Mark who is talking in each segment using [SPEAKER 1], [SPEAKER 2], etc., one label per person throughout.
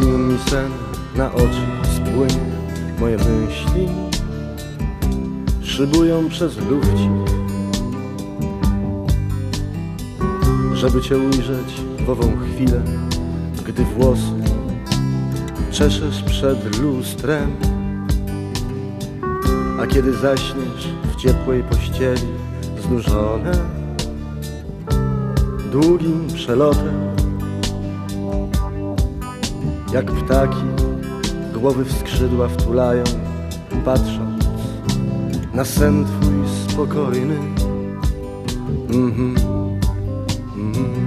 [SPEAKER 1] Mi sen na oczy spłynie Moje myśli. Szybują przez lufci Żeby Cię ujrzeć w ową chwilę Gdy włosy czeszesz przed lustrem. A kiedy zaśniesz w ciepłej pościeli Znużone długim przelotem jak ptaki głowy w skrzydła wtulają, patrząc na sen twój spokojny. Mhm, mhm.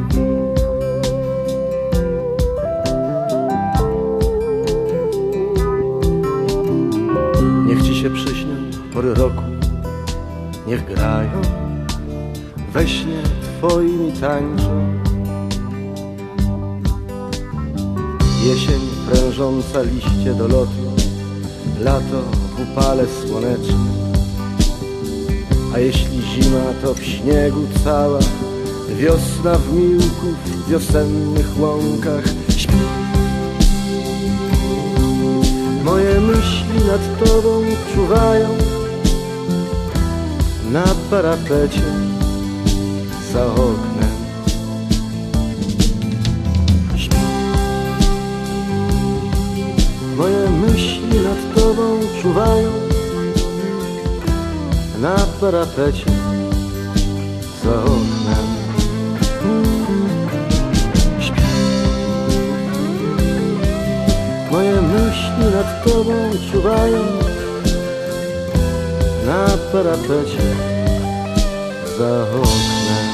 [SPEAKER 1] Niech ci się przyśnią pory roku, niech grają we śnie twoimi tańczą. Jesień prężąca liście do lotu Lato w upale słonecznym. A jeśli zima to w śniegu cała Wiosna w miłku w wiosennych łąkach śpi. Moje myśli nad tobą czuwają Na parapecie za oknem Moje myśli nad tobą czuwają Na parapecie za oknem. Moje myśli nad tobą czuwają Na parapecie za oknem